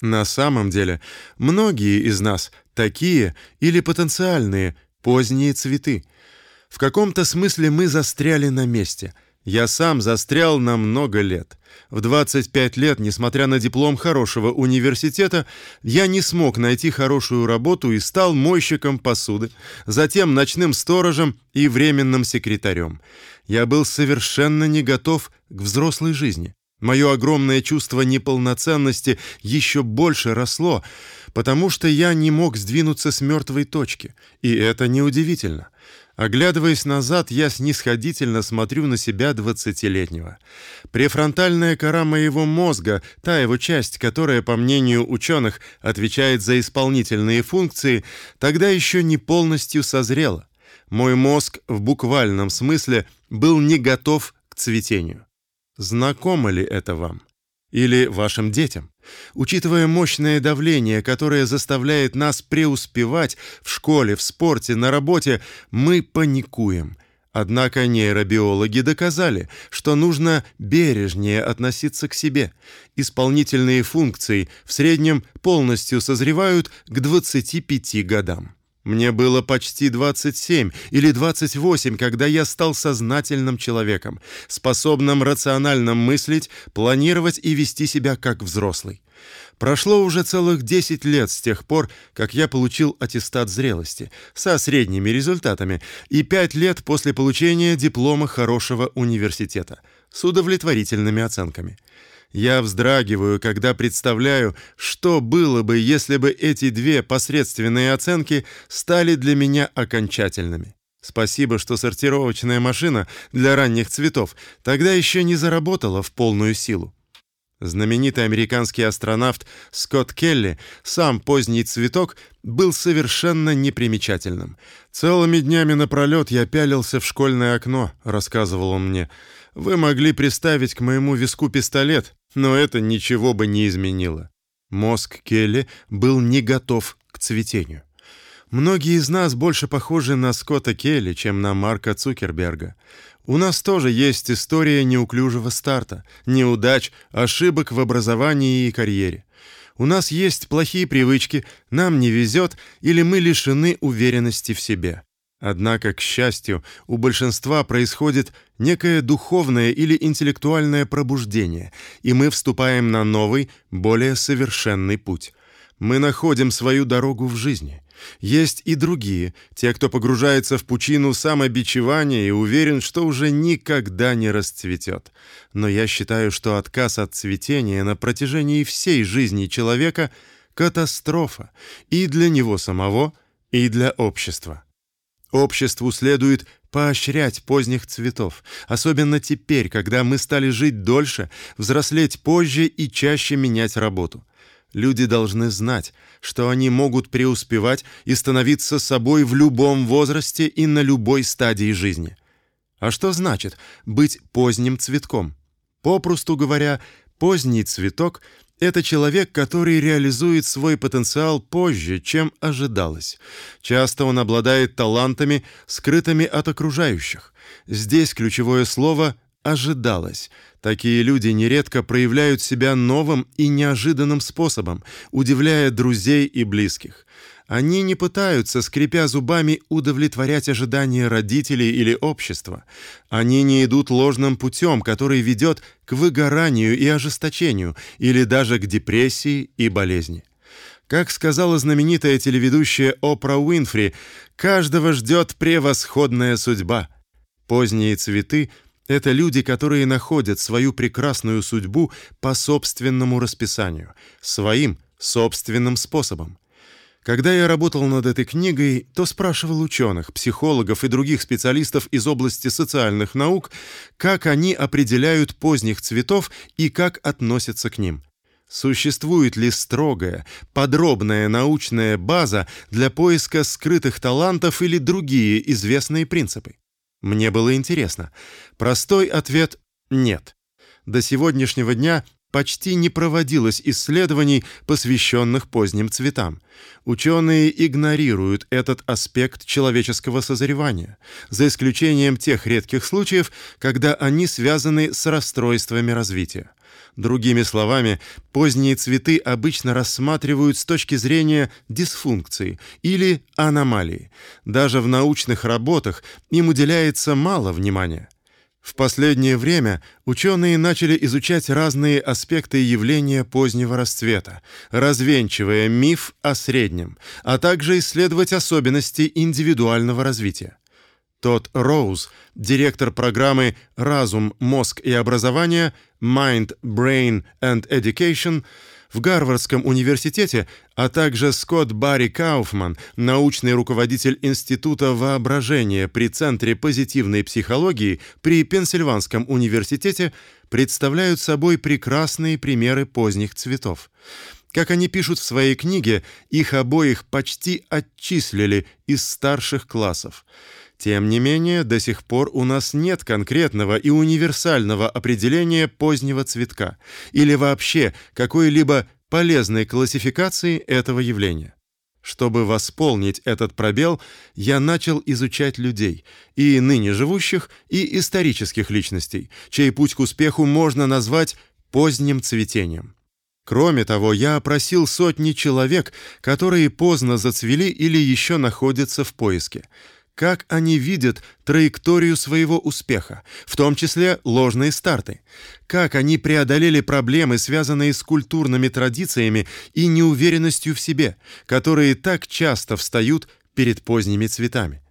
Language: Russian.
На самом деле, многие из нас такие или потенциальные поздние цветы. В каком-то смысле мы застряли на месте. Я сам застрял на много лет. В 25 лет, несмотря на диплом хорошего университета, я не смог найти хорошую работу и стал мойщиком посуды, затем ночным сторожем и временным секретарем. Я был совершенно не готов к взрослой жизни. Мое огромное чувство неполноценности еще больше росло, потому что я не мог сдвинуться с мертвой точки, и это неудивительно. Оглядываясь назад, я снисходительно смотрю на себя двадцатилетнего. Префронтальная кора моего мозга, та его часть, которая, по мнению ученых, отвечает за исполнительные функции, тогда еще не полностью созрела. Мой мозг в буквальном смысле был не готов к цветению. Знакомо ли это вам? Или вашим детям? Учитывая мощное давление, которое заставляет нас преуспевать в школе, в спорте, на работе, мы паникуем. Однако нейробиологи доказали, что нужно бережнее относиться к себе. Исполнительные функции в среднем полностью созревают к 25 годам. Мне было почти 27 или 28, когда я стал сознательным человеком, способным рационально мыслить, планировать и вести себя как взрослый. Прошло уже целых 10 лет с тех пор, как я получил аттестат зрелости со средними результатами, и 5 лет после получения диплома хорошего университета с удовлетворительными оценками. Я вздрагиваю, когда представляю, что было бы, если бы эти две посредственные оценки стали для меня окончательными. Спасибо, что сортировочная машина для ранних цветов тогда еще не заработала в полную силу. Знаменитый американский астронавт Скотт Келли, сам поздний цветок, был совершенно непримечательным. Целыми днями напролет я пялился в школьное окно, рассказывал он мне. Вы могли приставить к моему виску пистолет, но это ничего бы не изменило. Мозг Келли был не готов к цветению. Многие из нас больше похожи на Скотта Келли, чем на Марка Цукерберга. У нас тоже есть история неуклюжего старта, неудач, ошибок в образовании и карьере. У нас есть плохие привычки, нам не везет или мы лишены уверенности в себе. Однако, к счастью, у большинства происходит некое духовное или интеллектуальное пробуждение, и мы вступаем на новый, более совершенный путь. Мы находим свою дорогу в жизни. Есть и другие, те, кто погружается в пучину самобичевания и уверен, что уже никогда не расцветет. Но я считаю, что отказ от цветения на протяжении всей жизни человека катастрофа и для него самого, и для общества. Обществу следует поощрять поздних цветов, особенно теперь, когда мы стали жить дольше, взрослеть позже и чаще менять работу. Люди должны знать, что они могут преуспевать и становиться собой в любом возрасте и на любой стадии жизни. А что значит быть поздним цветком? Попросту говоря, поздний цветок это человек, который реализует свой потенциал позже, чем ожидалось. Часто он обладает талантами, скрытыми от окружающих. Здесь ключевое слово ожидалось. Такие люди нередко проявляют себя новым и неожиданным способом, удивляя друзей и близких. Они не пытаются, скрипя зубами, удовлетворять ожидания родителей или общества. Они не идут ложным путем, который ведет к выгоранию и ожесточению, или даже к депрессии и болезни. Как сказала знаменитая телеведущая Опра Уинфри, каждого ждет превосходная судьба. Поздние цветы это люди, которые находят свою прекрасную судьбу по собственному расписанию, своим собственным способом. Когда я работал над этой книгой, то спрашивал ученых, психологов и других специалистов из области социальных наук, как они определяют поздних цветов и как относятся к ним. Существует ли строгая, подробная научная база для поиска скрытых талантов или другие известные принципы? Мне было интересно. Простой ответ нет. До сегодняшнего дня почти не проводилось исследований, посвященных поздним цветам. Ученые игнорируют этот аспект человеческого созревания, за исключением тех редких случаев, когда они связаны с расстройствами развития. Другими словами, поздние цветы обычно рассматривают с точки зрения дисфункции или аномалии. Даже в научных работах им уделяется мало внимания. В последнее время ученые начали изучать разные аспекты явления позднего расцвета, развенчивая миф о среднем, а также исследовать особенности индивидуального развития. Тот Роуз, директор программы «Разум, мозг и образование» Mind, Brain and Education в Гарвардском университете, а также Скотт Барри Кауфман, научный руководитель Института воображения при Центре позитивной психологии при Пенсильванском университете, представляют собой прекрасные примеры поздних цветов. Как они пишут в своей книге, их обоих почти отчислили из старших классов. Тем не менее, до сих пор у нас нет конкретного и универсального определения позднего цветка или вообще какой-либо полезной классификации этого явления. Чтобы восполнить этот пробел, я начал изучать людей, и ныне живущих, и исторических личностей, чей путь к успеху можно назвать поздним цветением. Кроме того, я опросил сотни человек, которые поздно зацвели или еще находятся в поиске как они видят траекторию своего успеха, в том числе ложные старты, как они преодолели проблемы, связанные с культурными традициями и неуверенностью в себе, которые так часто встают перед поздними цветами.